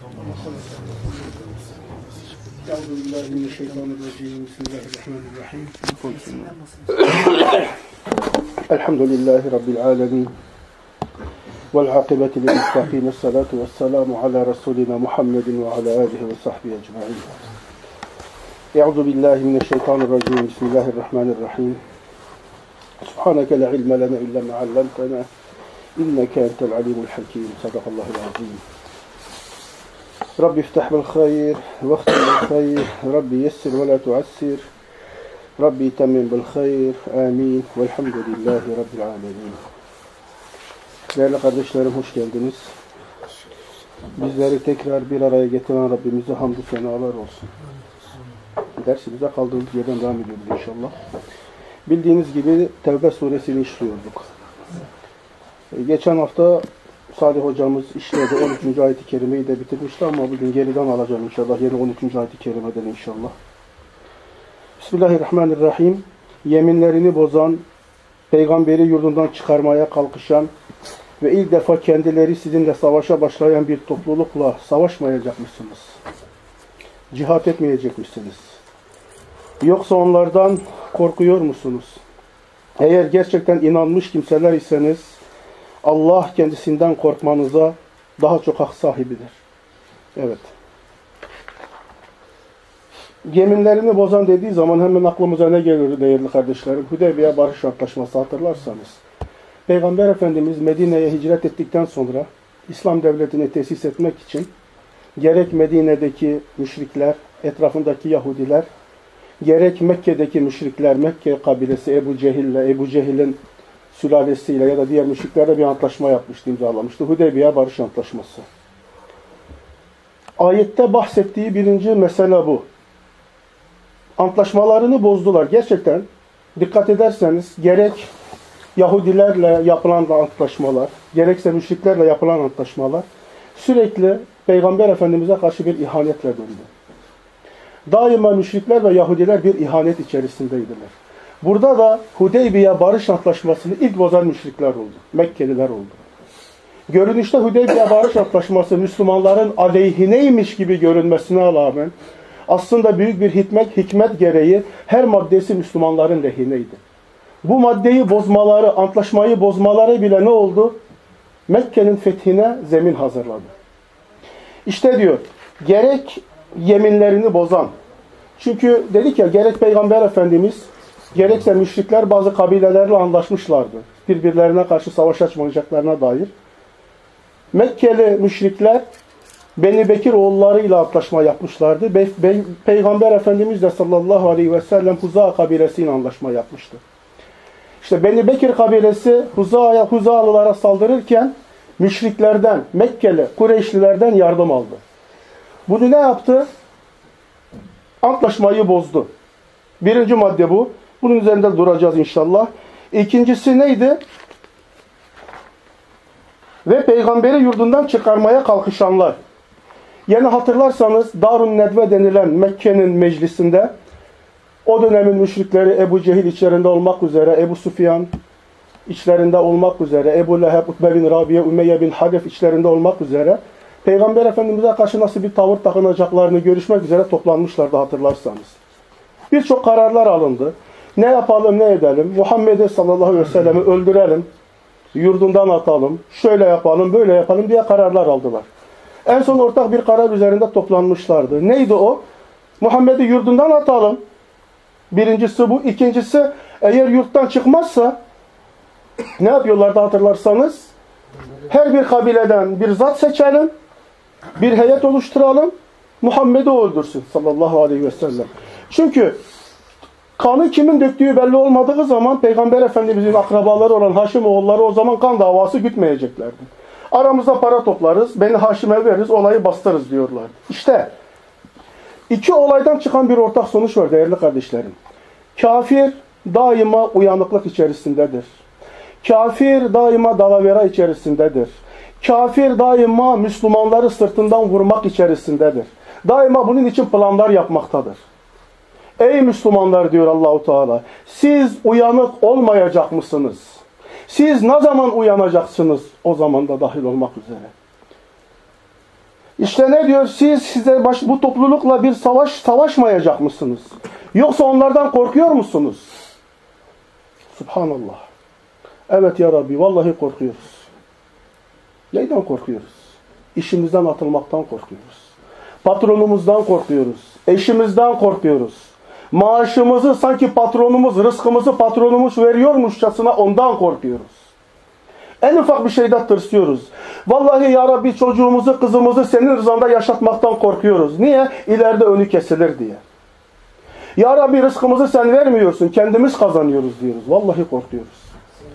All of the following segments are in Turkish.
أعوذ بالله من الشيطان الرجيم بسم الله الرحمن الرحيم الحمد لله رب العالمين والعاقبة للمتقين الصلاة والسلام على رسولنا محمد وعلى آله وصحبه أجمعين. أعوذ بالله من الشيطان الرجيم. بسم الله الرحمن الرحيم. سبحانك لا علم لنا إلا ما علمتنا إنك أنت العليم الحكيم. صدق الله العظيم. رب افتح بالخير واختم بالخير ربي يسر ولا تعسر ربي تمم بالخير آمين والحمد لله رب العالمين Değerli kardeşlerim hoş geldiniz. Bizleri tekrar bir araya getiren Rabbimize hamdü senalar olsun. Dersimize kaldığımız yerden devam ediyoruz inşallah. Bildiğiniz gibi Tevbe suresini işliyorduk. Ee, Geçen hafta Salih hocamız işledi 13. ayet-i kerimeyi de bitirmişti ama bugün geriden alacağım inşallah. Yeni 13. ayet-i kerimeden inşallah. Bismillahirrahmanirrahim. Yeminlerini bozan, peygamberi yurdundan çıkarmaya kalkışan ve ilk defa kendileri sizinle savaşa başlayan bir toplulukla savaşmayacak mısınız? Cihat etmeyecek misiniz? Yoksa onlardan korkuyor musunuz? Eğer gerçekten inanmış kimseler iseniz Allah kendisinden korkmanıza daha çok hak sahibidir. Evet. Yeminlerini bozan dediği zaman hemen aklımıza ne gelir değerli kardeşlerim? Hudeybiye Barış Antlaşması hatırlarsanız. Peygamber Efendimiz Medine'ye hicret ettikten sonra İslam devletini tesis etmek için gerek Medine'deki müşrikler, etrafındaki Yahudiler, gerek Mekke'deki müşrikler, Mekke kabilesi Ebu Cehil'le, Ebu Cehil'in sülalesiyle ya da diğer müşriklerle bir antlaşma yapmıştı, imzalamıştı. Hudeybiye Barış Antlaşması. Ayette bahsettiği birinci mesele bu. Antlaşmalarını bozdular. Gerçekten dikkat ederseniz gerek Yahudilerle yapılan antlaşmalar, gerekse müşriklerle yapılan antlaşmalar sürekli Peygamber Efendimiz'e karşı bir ihanetle döndü. Daima müşrikler ve Yahudiler bir ihanet içerisindeydiler. Burada da Hudeybiye Barış Antlaşması'nı ilk bozan müşrikler oldu. Mekkeliler oldu. Görünüşte Hudeybiye Barış Antlaşması Müslümanların aleyhineymiş gibi görünmesine rağmen aslında büyük bir hikmet, hikmet gereği her maddesi Müslümanların lehineydi. Bu maddeyi bozmaları, antlaşmayı bozmaları bile ne oldu? Mekke'nin fethine zemin hazırladı. İşte diyor, gerek yeminlerini bozan, çünkü dedik ya gerek Peygamber Efendimiz, gerekse müşrikler bazı kabilelerle anlaşmışlardı. Birbirlerine karşı savaş açmayacaklarına dair. Mekkeli müşrikler Beni Bekir oğullarıyla antlaşma yapmışlardı. Be Be Peygamber Efendimiz de sallallahu aleyhi ve sellem Huza kabilesiyle anlaşma yapmıştı. İşte Beni Bekir kabilesi Huza'ya, Huza'lılara saldırırken müşriklerden, Mekkeli, Kureyşlilerden yardım aldı. Bunu ne yaptı? Antlaşmayı bozdu. Birinci madde bu. Bunun üzerinde duracağız inşallah. İkincisi neydi? Ve peygamberi yurdundan çıkarmaya kalkışanlar. Yine hatırlarsanız Darun Nedve denilen Mekke'nin meclisinde o dönemin müşrikleri Ebu Cehil içlerinde olmak üzere, Ebu Sufyan içlerinde olmak üzere, Ebu Leheb, Utbe bin Rabiye, Ümeyye bin Hadef içlerinde olmak üzere Peygamber Efendimiz'e karşı nasıl bir tavır takınacaklarını görüşmek üzere toplanmışlardı hatırlarsanız. Birçok kararlar alındı. Ne yapalım ne edelim? Muhammed'i sallallahu aleyhi ve sellem'i öldürelim. Yurdundan atalım. Şöyle yapalım böyle yapalım diye kararlar aldılar. En son ortak bir karar üzerinde toplanmışlardı. Neydi o? Muhammed'i yurdundan atalım. Birincisi bu. İkincisi eğer yurttan çıkmazsa ne yapıyorlardı hatırlarsanız? Her bir kabileden bir zat seçelim. Bir heyet oluşturalım. Muhammed'i öldürsün sallallahu aleyhi ve sellem. Çünkü kanı kimin döktüğü belli olmadığı zaman Peygamber Efendimizin akrabaları olan Haşim oğulları o zaman kan davası gütmeyeceklerdi. Aramızda para toplarız, beni Haşim'e veririz, olayı bastırırız diyorlar. İşte iki olaydan çıkan bir ortak sonuç var değerli kardeşlerim. Kafir daima uyanıklık içerisindedir. Kafir daima dalavera içerisindedir. Kafir daima Müslümanları sırtından vurmak içerisindedir. Daima bunun için planlar yapmaktadır. Ey Müslümanlar diyor Allahu Teala, siz uyanık olmayacak mısınız? Siz ne zaman uyanacaksınız? O zaman da dahil olmak üzere. İşte ne diyor? Siz size baş, bu toplulukla bir savaş savaşmayacak mısınız? Yoksa onlardan korkuyor musunuz? Subhanallah. Evet ya Rabbi vallahi korkuyoruz. Neyden korkuyoruz? İşimizden atılmaktan korkuyoruz. Patronumuzdan korkuyoruz. Eşimizden korkuyoruz. Maaşımızı sanki patronumuz, rızkımızı patronumuz veriyormuşçasına ondan korkuyoruz. En ufak bir şeyde tırsıyoruz. Vallahi ya Rabbi çocuğumuzu, kızımızı senin rızanda yaşatmaktan korkuyoruz. Niye? İleride önü kesilir diye. Ya Rabbi rızkımızı sen vermiyorsun, kendimiz kazanıyoruz diyoruz. Vallahi korkuyoruz.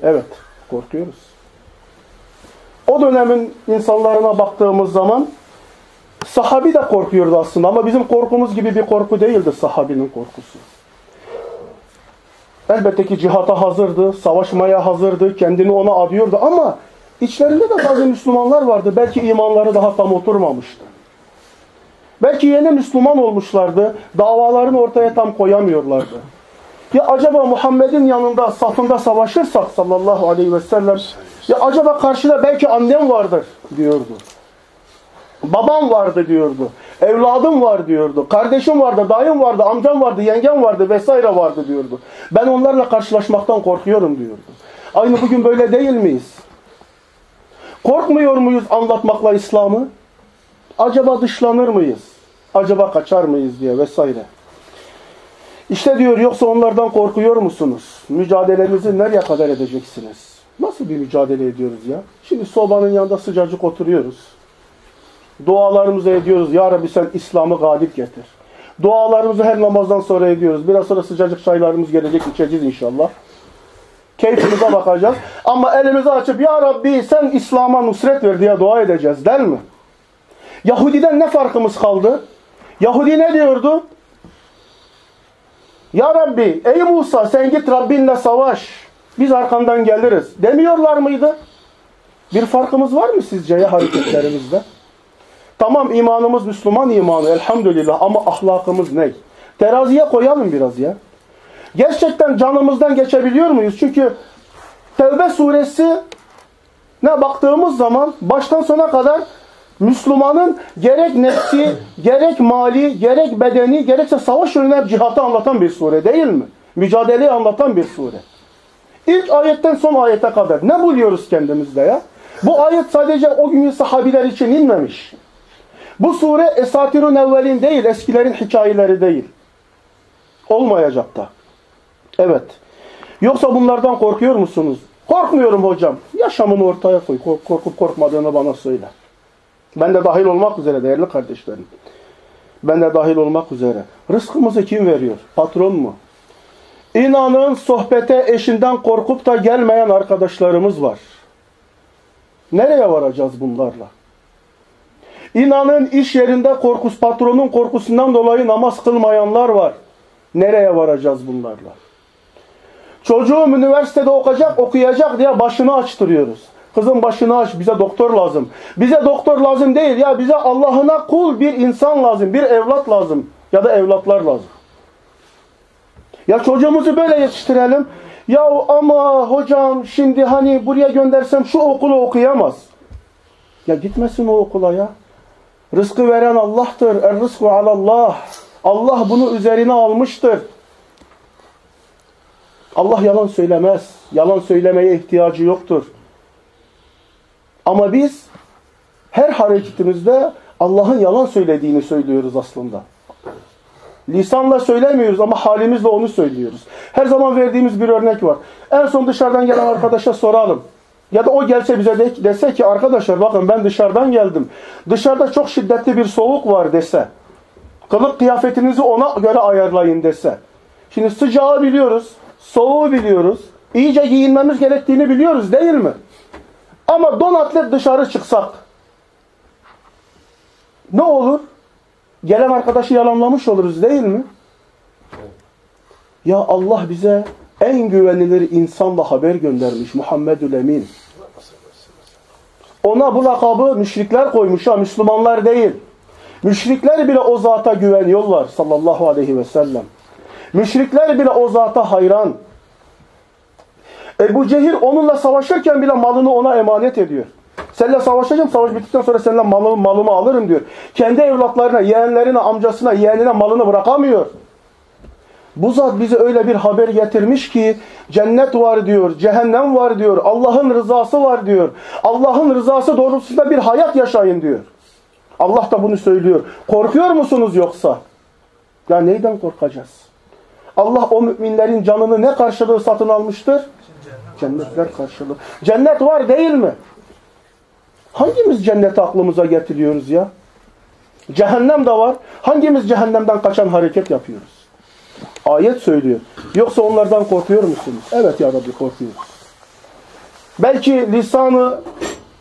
Evet, korkuyoruz. O dönemin insanlarına baktığımız zaman sahabi de korkuyordu aslında ama bizim korkumuz gibi bir korku değildi sahabinin korkusu. Elbette ki cihata hazırdı, savaşmaya hazırdı, kendini ona adıyordu ama içlerinde de bazı Müslümanlar vardı. Belki imanları daha tam oturmamıştı. Belki yeni Müslüman olmuşlardı, davalarını ortaya tam koyamıyorlardı. Ya acaba Muhammed'in yanında, safında savaşırsak sallallahu aleyhi ve sellem, ya acaba karşıda belki annem vardır diyordu. Babam vardı diyordu. Evladım var diyordu. Kardeşim vardı, dayım vardı, amcam vardı, yengem vardı vesaire vardı diyordu. Ben onlarla karşılaşmaktan korkuyorum diyordu. Aynı bugün böyle değil miyiz? Korkmuyor muyuz anlatmakla İslam'ı? Acaba dışlanır mıyız? Acaba kaçar mıyız diye vesaire. İşte diyor yoksa onlardan korkuyor musunuz? Mücadelenizi nereye kadar edeceksiniz? Nasıl bir mücadele ediyoruz ya? Şimdi sobanın yanında sıcacık oturuyoruz. Dualarımızı ediyoruz. Ya Rabbi sen İslam'ı galip getir. Dualarımızı her namazdan sonra ediyoruz. Biraz sonra sıcacık çaylarımız gelecek içeceğiz inşallah. Keyfimize bakacağız. Ama elimizi açıp Ya Rabbi sen İslam'a nusret ver diye dua edeceğiz değil mi? Yahudiden ne farkımız kaldı? Yahudi ne diyordu? Ya Rabbi ey Musa sen git Rabbinle savaş. Biz arkandan geliriz. Demiyorlar mıydı? Bir farkımız var mı sizce ya hareketlerimizde? Tamam imanımız Müslüman imanı elhamdülillah ama ahlakımız ne? Teraziye koyalım biraz ya. Gerçekten canımızdan geçebiliyor muyuz? Çünkü Tevbe suresi ne baktığımız zaman baştan sona kadar Müslümanın gerek nefsi, gerek mali, gerek bedeni, gerekse savaş yönüne hep cihatı anlatan bir sure değil mi? Mücadeleyi anlatan bir sure. İlk ayetten son ayete kadar ne buluyoruz kendimizde ya? Bu ayet sadece o günün sahabiler için inmemiş. Bu sure esatirun evvelin değil, eskilerin hikayeleri değil. Olmayacak da. Evet. Yoksa bunlardan korkuyor musunuz? Korkmuyorum hocam. Yaşamını ortaya koy. Korkup korkmadığını bana söyle. Ben de dahil olmak üzere değerli kardeşlerim. Ben de dahil olmak üzere. Rızkımızı kim veriyor? Patron mu? İnanın sohbete eşinden korkup da gelmeyen arkadaşlarımız var. Nereye varacağız bunlarla? İnanın iş yerinde korkus, patronun korkusundan dolayı namaz kılmayanlar var. Nereye varacağız bunlarla? Çocuğum üniversitede okuyacak, okuyacak diye başını açtırıyoruz. Kızım başını aç, bize doktor lazım. Bize doktor lazım değil ya, bize Allah'ına kul bir insan lazım, bir evlat lazım ya da evlatlar lazım. Ya çocuğumuzu böyle yetiştirelim. Ya ama hocam şimdi hani buraya göndersem şu okulu okuyamaz. Ya gitmesin o okula ya. Rızkı veren Allah'tır. Er rızku alallah. Allah bunu üzerine almıştır. Allah yalan söylemez. Yalan söylemeye ihtiyacı yoktur. Ama biz her hareketimizde Allah'ın yalan söylediğini söylüyoruz aslında. Lisanla söylemiyoruz ama halimizle onu söylüyoruz. Her zaman verdiğimiz bir örnek var. En son dışarıdan gelen arkadaşa soralım. Ya da o gelse bize de, dese ki arkadaşlar bakın ben dışarıdan geldim. Dışarıda çok şiddetli bir soğuk var dese. Kılık kıyafetinizi ona göre ayarlayın dese. Şimdi sıcağı biliyoruz. Soğuğu biliyoruz. İyice giyinmemiz gerektiğini biliyoruz değil mi? Ama don atlet dışarı çıksak ne olur? Gelen arkadaşı yalanlamış oluruz değil mi? Ya Allah bize en güvenilir insanla haber göndermiş Muhammedül Emin. Ona bu lakabı müşrikler koymuş ha Müslümanlar değil. Müşrikler bile o zata güveniyorlar sallallahu aleyhi ve sellem. Müşrikler bile o zata hayran. Ebu Cehil onunla savaşırken bile malını ona emanet ediyor. Seninle savaşacağım. Savaş bittikten sonra seninle malımı, malımı alırım diyor. Kendi evlatlarına, yeğenlerine, amcasına, yeğenine malını bırakamıyor. Bu zat bize öyle bir haber getirmiş ki cennet var diyor, cehennem var diyor, Allah'ın rızası var diyor. Allah'ın rızası doğrultusunda bir hayat yaşayın diyor. Allah da bunu söylüyor. Korkuyor musunuz yoksa? Ya neyden korkacağız? Allah o müminlerin canını ne karşılığı satın almıştır? Cennetler karşılığı. Cennet var değil mi? Hangimiz cenneti aklımıza getiriyoruz ya? Cehennem de var. Hangimiz cehennemden kaçan hareket yapıyoruz? Ayet söylüyor. Yoksa onlardan korkuyor musunuz? Evet ya Rabbi korkuyoruz. Belki lisanı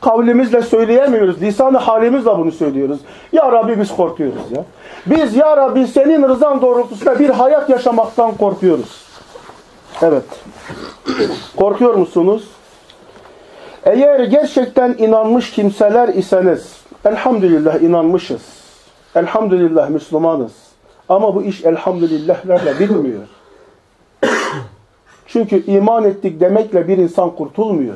kavlimizle söyleyemiyoruz. Lisanı halimizle bunu söylüyoruz. Ya Rabbi biz korkuyoruz ya. Biz ya Rabbi senin rızan doğrultusunda bir hayat yaşamaktan korkuyoruz. Evet. Korkuyor musunuz? Eğer gerçekten inanmış kimseler iseniz, elhamdülillah inanmışız. Elhamdülillah Müslümanız. Ama bu iş elhamdülillahlerle bitmiyor. Çünkü iman ettik demekle bir insan kurtulmuyor.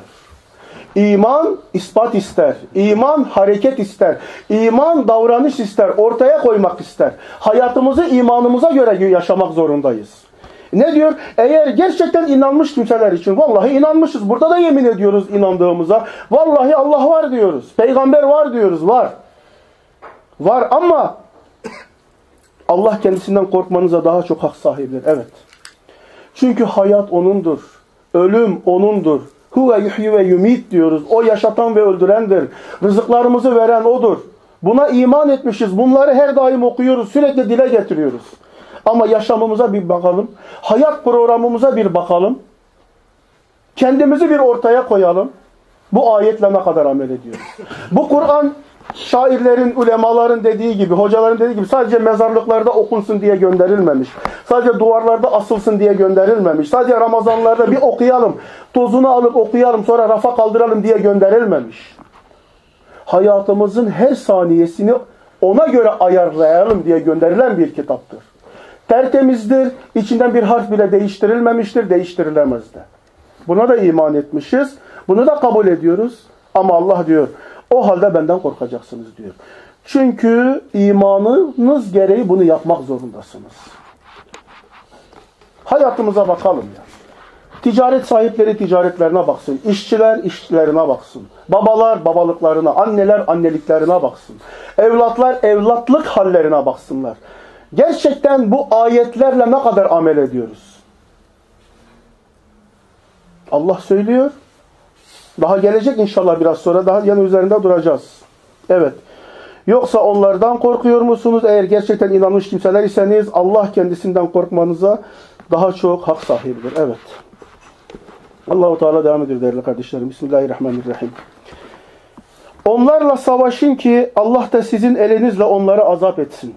İman ispat ister. İman hareket ister. İman davranış ister. Ortaya koymak ister. Hayatımızı imanımıza göre yaşamak zorundayız. Ne diyor? Eğer gerçekten inanmış kimseler için. Vallahi inanmışız. Burada da yemin ediyoruz inandığımıza. Vallahi Allah var diyoruz. Peygamber var diyoruz. Var. Var ama Allah kendisinden korkmanıza daha çok hak sahibidir. Evet. Çünkü hayat O'nundur. Ölüm O'nundur. Huve yuhyi ve yumit diyoruz. O yaşatan ve öldürendir. Rızıklarımızı veren O'dur. Buna iman etmişiz. Bunları her daim okuyoruz. Sürekli dile getiriyoruz. Ama yaşamımıza bir bakalım. Hayat programımıza bir bakalım. Kendimizi bir ortaya koyalım. Bu ayetle ne kadar amel ediyoruz? Bu Kur'an şairlerin, ulemaların dediği gibi, hocaların dediği gibi sadece mezarlıklarda okunsun diye gönderilmemiş. Sadece duvarlarda asılsın diye gönderilmemiş. Sadece Ramazanlarda bir okuyalım, tozunu alıp okuyalım, sonra rafa kaldıralım diye gönderilmemiş. Hayatımızın her saniyesini ona göre ayarlayalım diye gönderilen bir kitaptır. Tertemizdir, içinden bir harf bile değiştirilmemiştir, değiştirilemez de. Buna da iman etmişiz, bunu da kabul ediyoruz. Ama Allah diyor, o halde benden korkacaksınız diyor. Çünkü imanınız gereği bunu yapmak zorundasınız. Hayatımıza bakalım ya. Ticaret sahipleri ticaretlerine baksın. İşçiler işçilerine baksın. Babalar babalıklarına, anneler anneliklerine baksın. Evlatlar evlatlık hallerine baksınlar. Gerçekten bu ayetlerle ne kadar amel ediyoruz? Allah söylüyor. Daha gelecek inşallah biraz sonra. Daha yanı üzerinde duracağız. Evet. Yoksa onlardan korkuyor musunuz? Eğer gerçekten inanmış kimseler iseniz Allah kendisinden korkmanıza daha çok hak sahibidir. Evet. Allahu Teala devam ediyor değerli kardeşlerim. Bismillahirrahmanirrahim. Onlarla savaşın ki Allah da sizin elinizle onları azap etsin.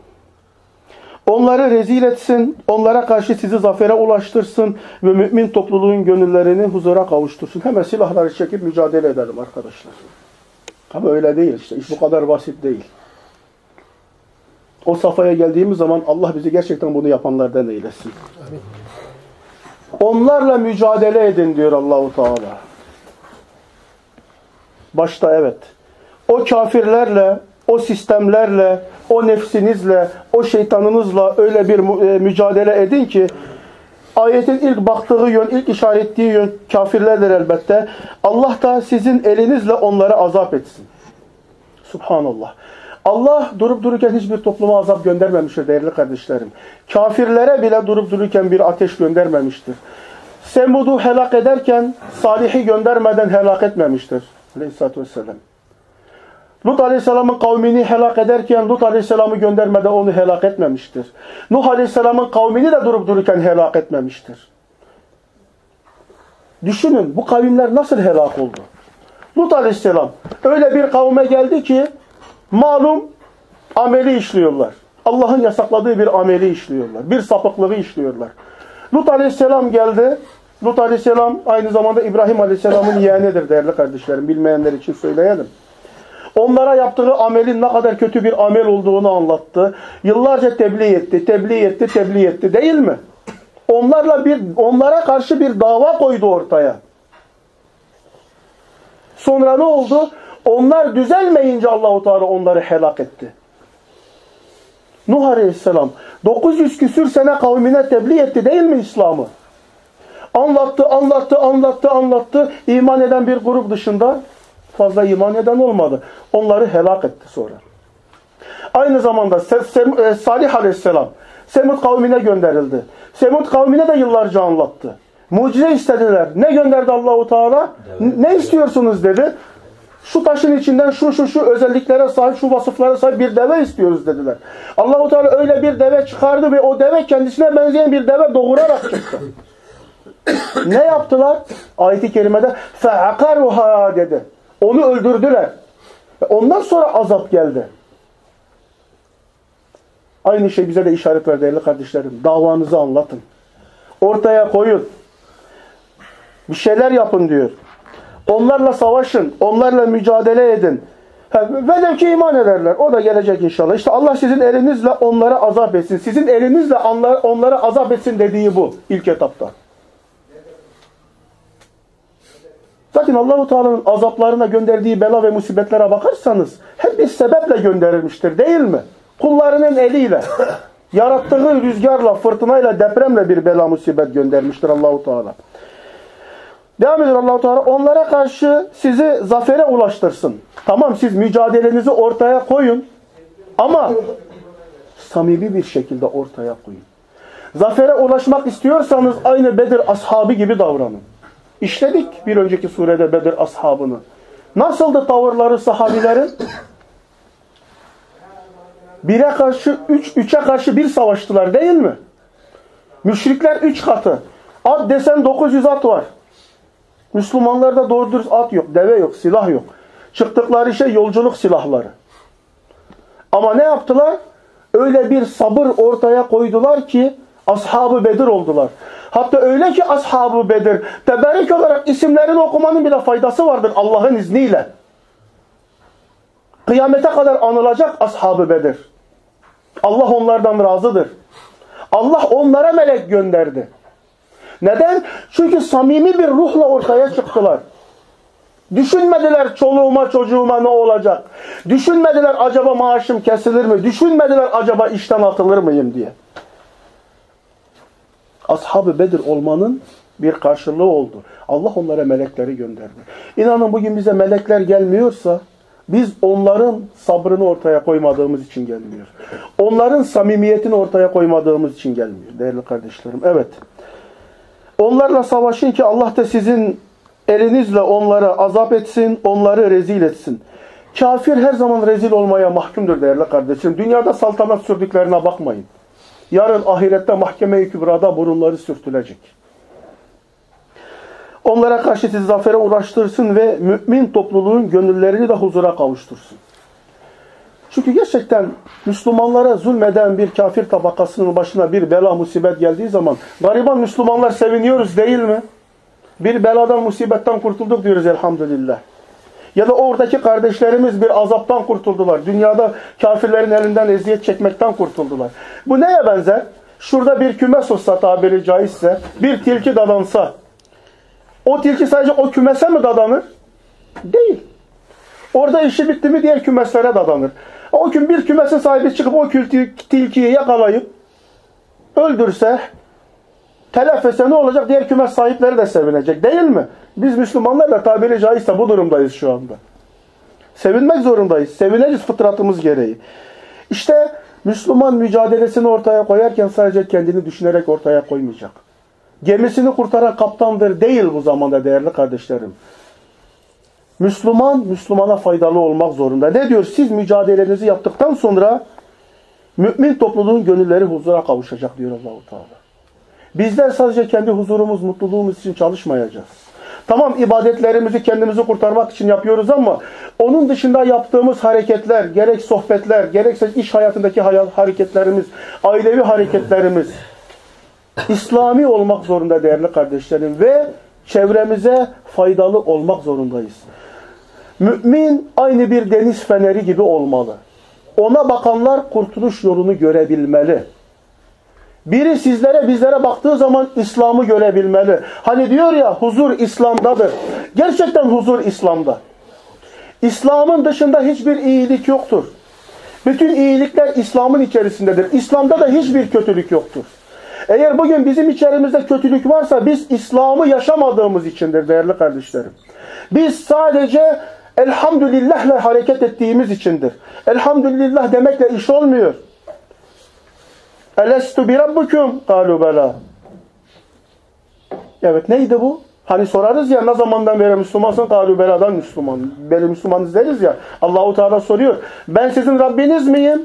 Onları rezil etsin, onlara karşı sizi zafere ulaştırsın ve mümin topluluğun gönüllerini huzura kavuştursun. Hemen silahları çekip mücadele edelim arkadaşlar. Ama öyle değil işte. İş bu kadar basit değil. O safhaya geldiğimiz zaman Allah bizi gerçekten bunu yapanlardan eylesin. Onlarla mücadele edin diyor Allahu Teala. Başta evet. O kafirlerle, o sistemlerle, o nefsinizle, o şeytanınızla öyle bir e, mücadele edin ki ayetin ilk baktığı yön, ilk işarettiği yön kafirlerdir elbette. Allah da sizin elinizle onları azap etsin. Subhanallah. Allah durup dururken hiçbir topluma azap göndermemiştir değerli kardeşlerim. Kafirlere bile durup dururken bir ateş göndermemiştir. Semud'u helak ederken Salih'i göndermeden helak etmemiştir. Aleyhisselatü Vesselam. Lut Aleyhisselam'ın kavmini helak ederken Lut Aleyhisselam'ı göndermeden onu helak etmemiştir. Nuh Aleyhisselam'ın kavmini de durup dururken helak etmemiştir. Düşünün bu kavimler nasıl helak oldu? Lut Aleyhisselam öyle bir kavme geldi ki malum ameli işliyorlar. Allah'ın yasakladığı bir ameli işliyorlar. Bir sapıklığı işliyorlar. Lut Aleyhisselam geldi. Lut Aleyhisselam aynı zamanda İbrahim Aleyhisselam'ın yeğenidir değerli kardeşlerim. Bilmeyenler için söyleyelim. Onlara yaptığı amelin ne kadar kötü bir amel olduğunu anlattı. Yıllarca tebliğ etti, tebliğ etti, tebliğ etti değil mi? Onlarla bir onlara karşı bir dava koydu ortaya. Sonra ne oldu? Onlar düzelmeyince Allahu Teala onları helak etti. Nuh Aleyhisselam 900 küsür sene kavmine tebliğ etti değil mi İslam'ı? Anlattı, anlattı, anlattı, anlattı. İman eden bir grup dışında fazla iman eden olmadı. Onları helak etti sonra. Aynı zamanda e, Salih aleyhisselam Semud kavmine gönderildi. Semud kavmine de yıllarca anlattı. Mucize istediler. Ne gönderdi Allahu Teala? Ne istiyorsunuz dedi. Şu taşın içinden şu şu şu özelliklere sahip, şu vasıflara sahip bir deve istiyoruz dediler. Allahu Teala öyle bir deve çıkardı ve o deve kendisine benzeyen bir deve doğurarak çıktı. ne yaptılar? Ayet-i kerimede fe'akaruha dedi. Onu öldürdüler. Ondan sonra azap geldi. Aynı şey bize de işaret ver değerli kardeşlerim. Davanızı anlatın. Ortaya koyun. Bir şeyler yapın diyor. Onlarla savaşın. Onlarla mücadele edin. Velev ki iman ederler. O da gelecek inşallah. İşte Allah sizin elinizle onlara azap etsin. Sizin elinizle onlara azap etsin dediği bu ilk etapta. Zaten Allahu Teala'nın azaplarına gönderdiği bela ve musibetlere bakarsanız hep bir sebeple gönderilmiştir değil mi? Kullarının eliyle, yarattığı rüzgarla, fırtınayla, depremle bir bela musibet göndermiştir Allahu Teala. Devam ediyor Allahu Teala. Onlara karşı sizi zafere ulaştırsın. Tamam siz mücadelenizi ortaya koyun. Ama samimi bir şekilde ortaya koyun. Zafere ulaşmak istiyorsanız aynı Bedir ashabı gibi davranın. İşledik bir önceki surede Bedir ashabını. Nasıldı tavırları sahabilerin? Bire karşı üç, üçe karşı bir savaştılar değil mi? Müşrikler üç katı. At desen 900 at var. Müslümanlarda doğru dürüst at yok, deve yok, silah yok. Çıktıkları şey yolculuk silahları. Ama ne yaptılar? Öyle bir sabır ortaya koydular ki Ashab-ı Bedir oldular. Hatta öyle ki Ashab-ı Bedir teberrik olarak isimlerini okumanın bile faydası vardır Allah'ın izniyle. Kıyamete kadar anılacak Ashab-ı Bedir. Allah onlardan razıdır. Allah onlara melek gönderdi. Neden? Çünkü samimi bir ruhla ortaya çıktılar. Düşünmediler çoluğuma çocuğuma ne olacak. Düşünmediler acaba maaşım kesilir mi? Düşünmediler acaba işten atılır mıyım diye. Ashab-ı Bedir olmanın bir karşılığı oldu. Allah onlara melekleri gönderdi. İnanın bugün bize melekler gelmiyorsa biz onların sabrını ortaya koymadığımız için gelmiyor. Onların samimiyetini ortaya koymadığımız için gelmiyor değerli kardeşlerim. Evet. Onlarla savaşın ki Allah da sizin elinizle onları azap etsin, onları rezil etsin. Kafir her zaman rezil olmaya mahkumdur değerli kardeşim. Dünyada saltanat sürdüklerine bakmayın. Yarın ahirette mahkeme-i kübrada burunları sürtülecek. Onlara karşı sizi zafere uğraştırsın ve mümin topluluğun gönüllerini de huzura kavuştursun. Çünkü gerçekten Müslümanlara zulmeden bir kafir tabakasının başına bir bela musibet geldiği zaman gariban Müslümanlar seviniyoruz değil mi? Bir beladan musibetten kurtulduk diyoruz elhamdülillah. Ya da oradaki kardeşlerimiz bir azaptan kurtuldular. Dünyada kafirlerin elinden eziyet çekmekten kurtuldular. Bu neye benzer? Şurada bir kümes olsa tabiri caizse, bir tilki dadansa, o tilki sadece o kümese mi dadanır? Değil. Orada işi bitti mi diğer kümeslere dadanır. O gün bir kümesin sahibi çıkıp o tilkiyi yakalayıp öldürse, telef etse ne olacak? Diğer kümes sahipleri de sevinecek değil mi? Biz Müslümanlar da tabiri caizse bu durumdayız şu anda. Sevinmek zorundayız. Sevineceğiz fıtratımız gereği. İşte Müslüman mücadelesini ortaya koyarken sadece kendini düşünerek ortaya koymayacak. Gemisini kurtaran kaptandır değil bu zamanda değerli kardeşlerim. Müslüman, Müslümana faydalı olmak zorunda. Ne diyor? Siz mücadelenizi yaptıktan sonra mümin topluluğun gönülleri huzura kavuşacak diyor Allahu Teala. Bizler sadece kendi huzurumuz, mutluluğumuz için çalışmayacağız. Tamam ibadetlerimizi kendimizi kurtarmak için yapıyoruz ama onun dışında yaptığımız hareketler, gerek sohbetler, gerekse iş hayatındaki hareketlerimiz, ailevi hareketlerimiz İslami olmak zorunda değerli kardeşlerim ve çevremize faydalı olmak zorundayız. Mümin aynı bir deniz feneri gibi olmalı. Ona bakanlar kurtuluş yolunu görebilmeli. Biri sizlere bizlere baktığı zaman İslam'ı görebilmeli. Hani diyor ya huzur İslam'dadır. Gerçekten huzur İslam'da. İslam'ın dışında hiçbir iyilik yoktur. Bütün iyilikler İslam'ın içerisindedir. İslam'da da hiçbir kötülük yoktur. Eğer bugün bizim içerimizde kötülük varsa biz İslam'ı yaşamadığımız içindir değerli kardeşlerim. Biz sadece elhamdülillahle hareket ettiğimiz içindir. Elhamdülillah demekle iş olmuyor. Elestu bi rabbukum? Kalu bela. Evet neydi bu? Hani sorarız ya ne zamandan beri Müslümansın? Kalu beladan Müslüman. Beri Müslümanız deriz ya. Allahu Teala soruyor. Ben sizin Rabbiniz miyim?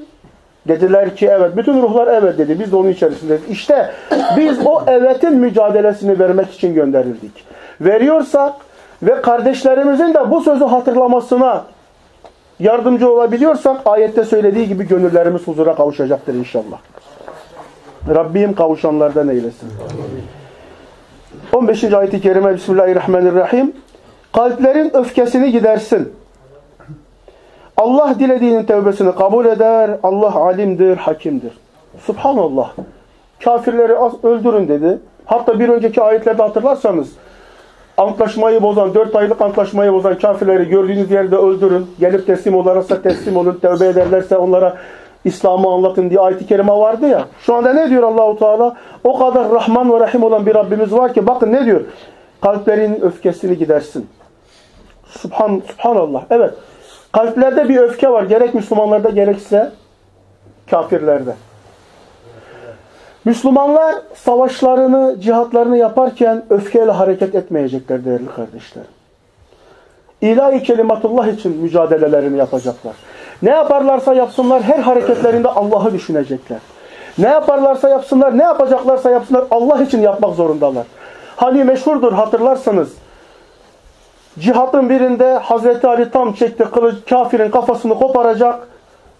Dediler ki evet. Bütün ruhlar evet dedi. Biz de onun içerisindeyiz. İşte biz o evetin mücadelesini vermek için gönderildik. Veriyorsak ve kardeşlerimizin de bu sözü hatırlamasına yardımcı olabiliyorsak ayette söylediği gibi gönüllerimiz huzura kavuşacaktır inşallah. Rabbim kavuşanlardan eylesin. 15. ayet-i kerime Bismillahirrahmanirrahim. Kalplerin öfkesini gidersin. Allah dilediğinin tevbesini kabul eder. Allah alimdir, hakimdir. Subhanallah. Kafirleri öldürün dedi. Hatta bir önceki ayetlerde hatırlarsanız antlaşmayı bozan, dört aylık antlaşmayı bozan kafirleri gördüğünüz yerde öldürün. Gelip teslim olursa teslim olun. Tevbe ederlerse onlara İslam'ı anlatın diye ayet-i kerime vardı ya. Şu anda ne diyor Allahu Teala? O kadar Rahman ve Rahim olan bir Rabbimiz var ki bakın ne diyor? Kalplerin öfkesini gidersin. Subhan, subhanallah. Evet. Kalplerde bir öfke var. Gerek Müslümanlarda gerekse kafirlerde. Müslümanlar savaşlarını, cihatlarını yaparken öfkeyle hareket etmeyecekler değerli kardeşlerim. İlahi kelimatullah için mücadelelerini yapacaklar. Ne yaparlarsa yapsınlar her hareketlerinde Allah'ı düşünecekler. Ne yaparlarsa yapsınlar, ne yapacaklarsa yapsınlar Allah için yapmak zorundalar. Hani meşhurdur hatırlarsanız cihatın birinde Hazreti Ali tam çekti kılıç kafirin kafasını koparacak.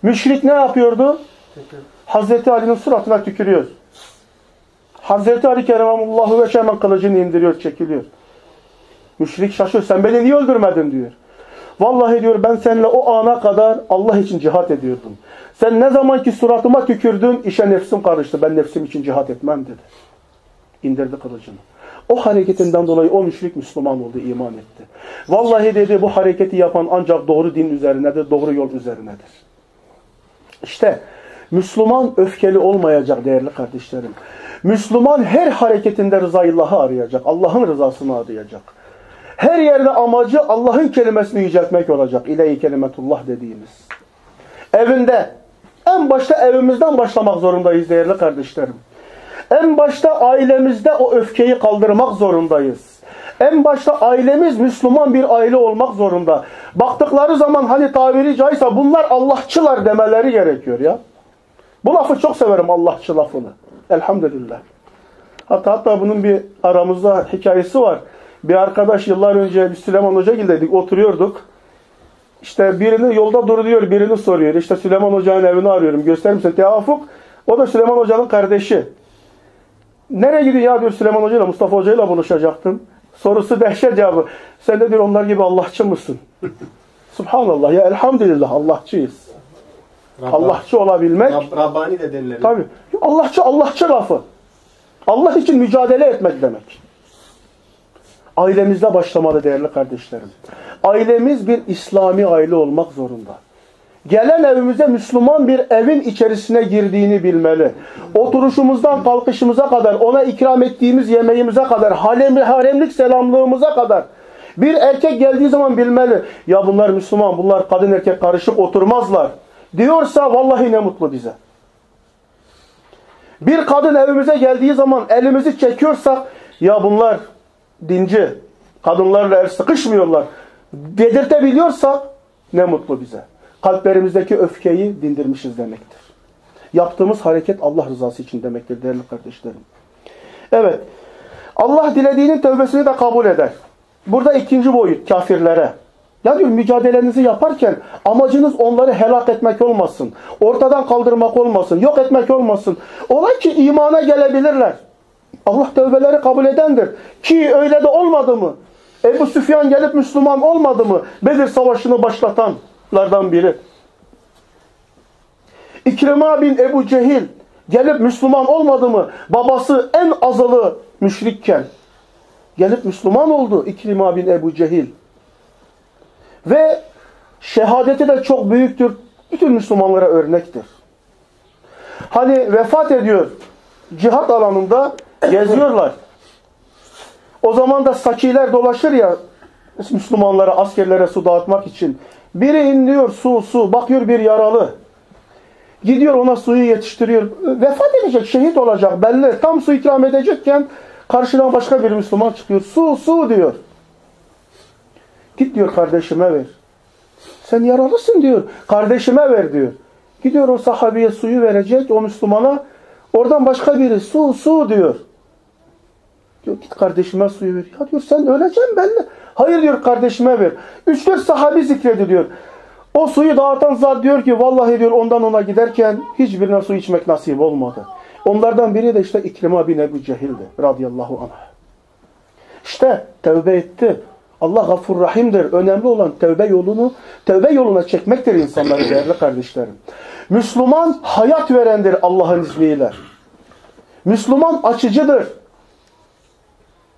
Müşrik ne yapıyordu? Hazreti Ali'nin suratına tükürüyor. Hazreti Ali Keremullahu ve hemen kılıcını indiriyor, çekiliyor. Müşrik şaşıyor. Sen beni niye öldürmedin diyor. Vallahi diyor ben seninle o ana kadar Allah için cihat ediyordum. Sen ne zaman ki suratıma tükürdün işe nefsim karıştı. Ben nefsim için cihat etmem dedi. İndirdi kılıcını. O hareketinden dolayı o müşrik Müslüman oldu, iman etti. Vallahi dedi bu hareketi yapan ancak doğru din üzerinedir, doğru yol üzerinedir. İşte Müslüman öfkeli olmayacak değerli kardeşlerim. Müslüman her hareketinde rızayıllahı arayacak. Allah'ın rızasını arayacak. Her yerde amacı Allah'ın kelimesini yüceltmek olacak. İlehi kelimetullah dediğimiz. Evinde, en başta evimizden başlamak zorundayız değerli kardeşlerim. En başta ailemizde o öfkeyi kaldırmak zorundayız. En başta ailemiz Müslüman bir aile olmak zorunda. Baktıkları zaman hani tabiri caizse bunlar Allahçılar demeleri gerekiyor ya. Bu lafı çok severim Allahçı lafını. Elhamdülillah. Hatta hatta bunun bir aramızda hikayesi var. Bir arkadaş yıllar önce bir Süleyman Hoca dedik oturuyorduk. İşte birini yolda duruyor, birini soruyor. İşte Süleyman Hoca'nın evini arıyorum. Gösterir misin? Tevafuk. O da Süleyman Hoca'nın kardeşi. Nereye gidiyorsun ya diyor Süleyman Hoca ile Mustafa Hoca ile buluşacaktım. Sorusu dehşet cevabı. Sen de diyor onlar gibi Allahçı mısın? Subhanallah ya elhamdülillah Allahçıyız. Rabba, Allahçı olabilmek. Rab, Rabbani de denilir. Tabii. Allahçı Allahçı lafı. Allah için mücadele etmek demek. Ailemizde başlamalı değerli kardeşlerim. Ailemiz bir İslami aile olmak zorunda. Gelen evimize Müslüman bir evin içerisine girdiğini bilmeli. Oturuşumuzdan kalkışımıza kadar, ona ikram ettiğimiz yemeğimize kadar, harem, haremlik selamlığımıza kadar bir erkek geldiği zaman bilmeli. Ya bunlar Müslüman, bunlar kadın erkek karışık oturmazlar. Diyorsa vallahi ne mutlu bize. Bir kadın evimize geldiği zaman elimizi çekiyorsak ya bunlar dinci, kadınlarla el sıkışmıyorlar dedirtebiliyorsak ne mutlu bize. Kalplerimizdeki öfkeyi dindirmişiz demektir. Yaptığımız hareket Allah rızası için demektir değerli kardeşlerim. Evet. Allah dilediğinin tövbesini de kabul eder. Burada ikinci boyut kafirlere. Ya diyor mücadelenizi yaparken amacınız onları helak etmek olmasın. Ortadan kaldırmak olmasın. Yok etmek olmasın. Ola ki imana gelebilirler. Allah tövbeleri kabul edendir. Ki öyle de olmadı mı? Ebu Süfyan gelip Müslüman olmadı mı? Bedir Savaşı'nı başlatanlardan biri. İkrima bin Ebu Cehil gelip Müslüman olmadı mı? Babası en azılı müşrikken gelip Müslüman oldu İkrima bin Ebu Cehil. Ve Şehadeti de çok büyüktür. Bütün Müslümanlara örnektir. Hani vefat ediyor. Cihat alanında geziyorlar. O zaman da sakiler dolaşır ya Müslümanlara, askerlere su dağıtmak için. Biri inliyor su su. Bakıyor bir yaralı. Gidiyor ona suyu yetiştiriyor. Vefat edecek, şehit olacak belli. Tam su ikram edecekken karşıdan başka bir Müslüman çıkıyor. Su su diyor. Git diyor kardeşime ver. Sen yaralısın diyor. Kardeşime ver diyor. Gidiyor o sahabiye suyu verecek o Müslümana. Oradan başka biri su su diyor. Diyor git kardeşime suyu ver. Ya diyor sen öleceksin belli. Hayır diyor kardeşime ver. Üç dört sahabi zikredi diyor. O suyu dağıtan zat diyor ki vallahi diyor ondan ona giderken hiçbirine su içmek nasip olmadı. Onlardan biri de işte İkrima bin Ebu Cehil'di radıyallahu anh. İşte tevbe etti. Allah gafur rahimdir. Önemli olan tevbe yolunu, tevbe yoluna çekmektir insanları değerli kardeşlerim. Müslüman hayat verendir Allah'ın izniyle. Müslüman açıcıdır.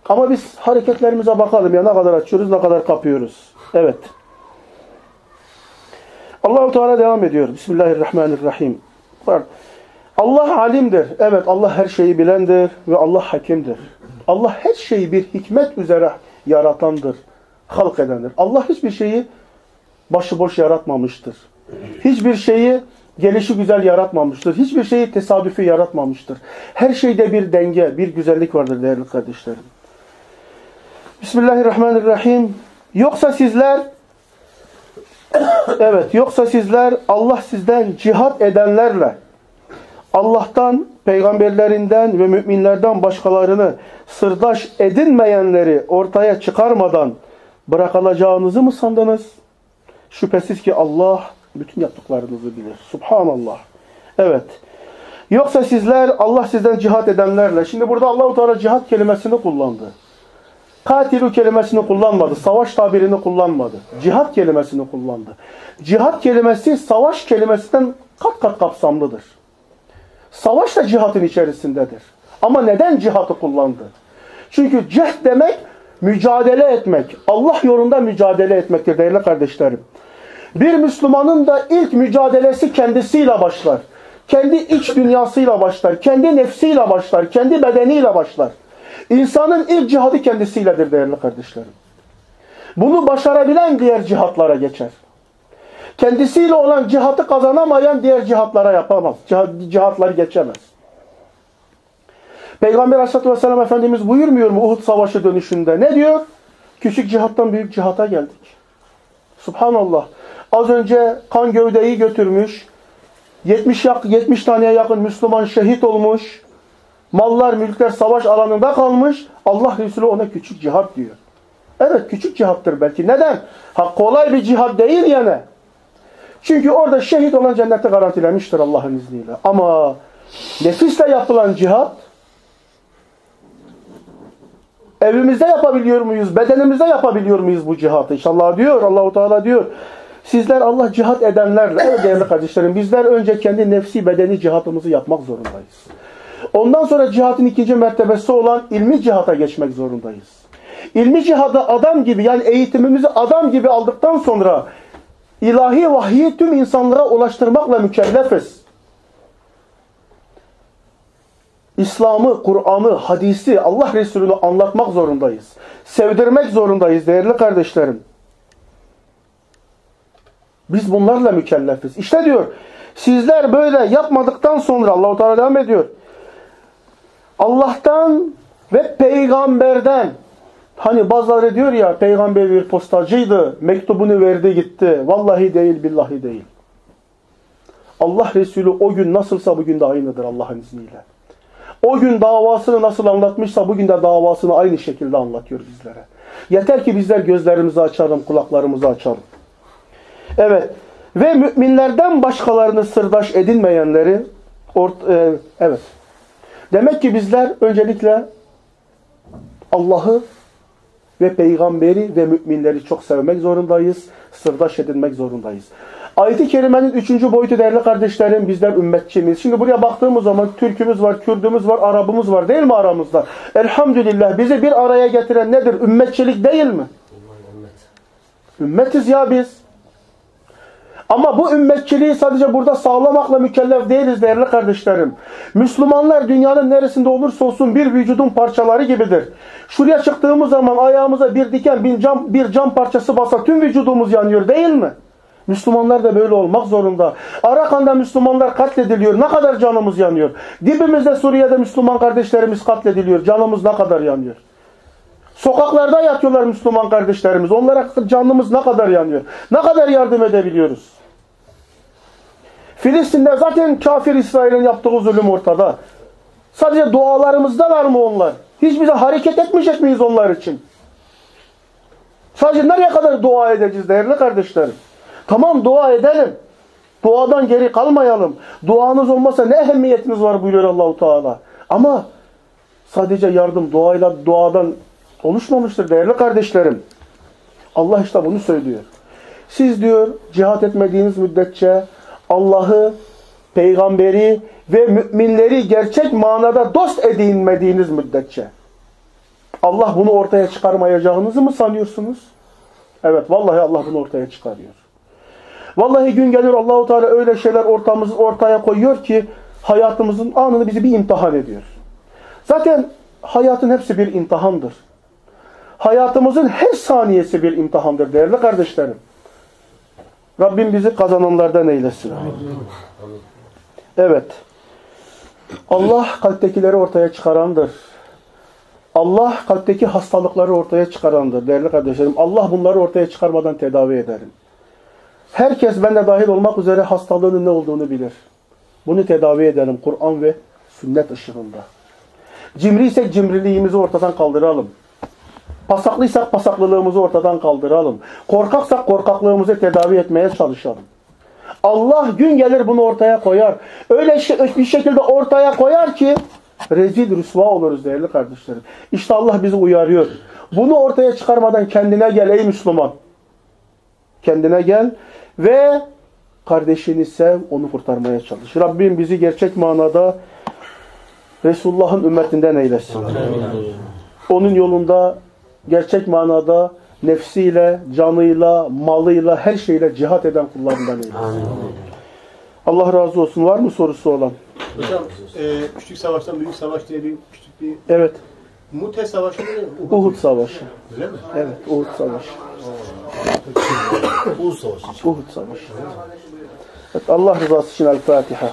Ama biz hareketlerimize bakalım ya ne kadar açıyoruz, ne kadar kapıyoruz. Evet. Allahu Teala devam ediyor. Bismillahirrahmanirrahim. Allah alimdir. Evet Allah her şeyi bilendir ve Allah hakimdir. Allah her şeyi bir hikmet üzere yaratandır. Halk edendir. Allah hiçbir şeyi başıboş yaratmamıştır. Hiçbir şeyi gelişi güzel yaratmamıştır. Hiçbir şeyi tesadüfi yaratmamıştır. Her şeyde bir denge, bir güzellik vardır değerli kardeşlerim. Bismillahirrahmanirrahim. Yoksa sizler evet yoksa sizler Allah sizden cihat edenlerle Allah'tan, peygamberlerinden ve müminlerden başkalarını sırdaş edinmeyenleri ortaya çıkarmadan bırakılacağınızı mı sandınız? Şüphesiz ki Allah bütün yaptıklarınızı bilir. Subhanallah. Evet. Yoksa sizler Allah sizden cihat edenlerle. Şimdi burada Allahu Teala cihat kelimesini kullandı. Katilu kelimesini kullanmadı. Savaş tabirini kullanmadı. Cihat kelimesini kullandı. Cihat kelimesi savaş kelimesinden kat kat kapsamlıdır. Savaş da cihatın içerisindedir. Ama neden cihatı kullandı? Çünkü cehd demek mücadele etmek. Allah yolunda mücadele etmektir değerli kardeşlerim. Bir Müslümanın da ilk mücadelesi kendisiyle başlar. Kendi iç dünyasıyla başlar. Kendi nefsiyle başlar. Kendi bedeniyle başlar. İnsanın ilk cihadı kendisiyledir değerli kardeşlerim. Bunu başarabilen diğer cihatlara geçer. Kendisiyle olan cihatı kazanamayan diğer cihatlara yapamaz. Cihat, cihatları geçemez. Peygamber Aleyhisselatü Vesselam Efendimiz buyurmuyor mu Uhud Savaşı dönüşünde? Ne diyor? Küçük cihattan büyük cihata geldik. Subhanallah. Az önce kan gövdeyi götürmüş. 70, yak, 70 taneye yakın Müslüman şehit olmuş. Mallar, mülkler savaş alanında kalmış. Allah Resulü ona küçük cihat diyor. Evet küçük cihattır belki. Neden? Ha kolay bir cihat değil yani. Çünkü orada şehit olan cenneti garantilemiştir Allah'ın izniyle. Ama nefisle yapılan cihat evimizde yapabiliyor muyuz? Bedenimizde yapabiliyor muyuz bu cihatı? İnşallah diyor. Allahu Teala diyor. Sizler Allah cihat edenlerle, evet değerli kardeşlerim, bizler önce kendi nefsi bedeni cihatımızı yapmak zorundayız. Ondan sonra cihatın ikinci mertebesi olan ilmi cihata geçmek zorundayız. İlmi cihada adam gibi yani eğitimimizi adam gibi aldıktan sonra ilahi vahyi tüm insanlara ulaştırmakla mükellefiz. İslam'ı, Kur'an'ı, hadisi, Allah Resulü'nü anlatmak zorundayız. Sevdirmek zorundayız değerli kardeşlerim. Biz bunlarla mükellefiz. İşte diyor, sizler böyle yapmadıktan sonra Allah-u Teala devam ediyor. Allah'tan ve peygamberden hani bazıları diyor ya peygamber bir postacıydı mektubunu verdi gitti. Vallahi değil billahi değil. Allah Resulü o gün nasılsa bugün de aynıdır Allah'ın izniyle. O gün davasını nasıl anlatmışsa bugün de davasını aynı şekilde anlatıyor bizlere. Yeter ki bizler gözlerimizi açalım kulaklarımızı açalım evet ve müminlerden başkalarını sırdaş edinmeyenleri ort e, evet Demek ki bizler öncelikle Allah'ı ve peygamberi ve müminleri çok sevmek zorundayız. Sırdaş edinmek zorundayız. Ayet-i Kerime'nin üçüncü boyutu değerli kardeşlerim bizler ümmetçimiz. Şimdi buraya baktığımız zaman Türk'ümüz var, Kürdümüz var, Arabımız var değil mi aramızda? Elhamdülillah bizi bir araya getiren nedir? Ümmetçilik değil mi? Ümmetiz ya biz. Ama bu ümmetçiliği sadece burada sağlamakla mükellef değiliz değerli kardeşlerim. Müslümanlar dünyanın neresinde olursa olsun bir vücudun parçaları gibidir. Şuraya çıktığımız zaman ayağımıza bir diken bir cam, bir cam parçası basa tüm vücudumuz yanıyor değil mi? Müslümanlar da böyle olmak zorunda. Arakan'da Müslümanlar katlediliyor. Ne kadar canımız yanıyor. Dibimizde Suriye'de Müslüman kardeşlerimiz katlediliyor. Canımız ne kadar yanıyor. Sokaklarda yatıyorlar Müslüman kardeşlerimiz. Onlara canımız ne kadar yanıyor. Ne kadar yardım edebiliyoruz. Filistin'de zaten kafir İsrail'in yaptığı zulüm ortada. Sadece dualarımızdalar mı onlar? Hiç bize hareket etmeyecek miyiz onlar için? Sadece nereye kadar dua edeceğiz değerli kardeşlerim? Tamam dua edelim. Duadan geri kalmayalım. Duanız olmasa ne ehemmiyetiniz var buyuruyor Allahu Teala. Ama sadece yardım duayla duadan oluşmamıştır değerli kardeşlerim. Allah işte bunu söylüyor. Siz diyor cihat etmediğiniz müddetçe Allah'ı, peygamberi ve müminleri gerçek manada dost edinmediğiniz müddetçe Allah bunu ortaya çıkarmayacağınızı mı sanıyorsunuz? Evet vallahi Allah bunu ortaya çıkarıyor. Vallahi gün gelir Allahu Teala öyle şeyler ortamız ortaya koyuyor ki hayatımızın anını bizi bir imtihan ediyor. Zaten hayatın hepsi bir imtihandır. Hayatımızın her saniyesi bir imtihandır değerli kardeşlerim. Rabbim bizi kazananlardan eylesin. Evet. Allah kalptekileri ortaya çıkarandır. Allah kalpteki hastalıkları ortaya çıkarandır değerli kardeşlerim. Allah bunları ortaya çıkarmadan tedavi ederim. Herkes ben de dahil olmak üzere hastalığının ne olduğunu bilir. Bunu tedavi edelim Kur'an ve sünnet ışığında. Cimriysek cimriliğimizi ortadan kaldıralım. Pasaklıysak pasaklılığımızı ortadan kaldıralım. Korkaksak korkaklığımızı tedavi etmeye çalışalım. Allah gün gelir bunu ortaya koyar. Öyle bir şekilde ortaya koyar ki rezil rüsva oluruz değerli kardeşlerim. İşte Allah bizi uyarıyor. Bunu ortaya çıkarmadan kendine gel ey Müslüman. Kendine gel ve kardeşini sev, onu kurtarmaya çalış. Rabbim bizi gerçek manada Resulullah'ın ümmetinden eylesin. Onun yolunda gerçek manada nefsiyle, canıyla, malıyla, her şeyle cihat eden kullarından eylesin. Allah razı olsun. Var mı sorusu olan? Hocam e, küçük savaştan büyük savaş diye bir küçük bir Evet. Mute Savaşı mı? Uhud Savaşı. Öyle mi? Evet, Uhud Savaşı. Uğur Savaşı. Uhud Savaşı. Evet, Allah rızası için El Fatiha.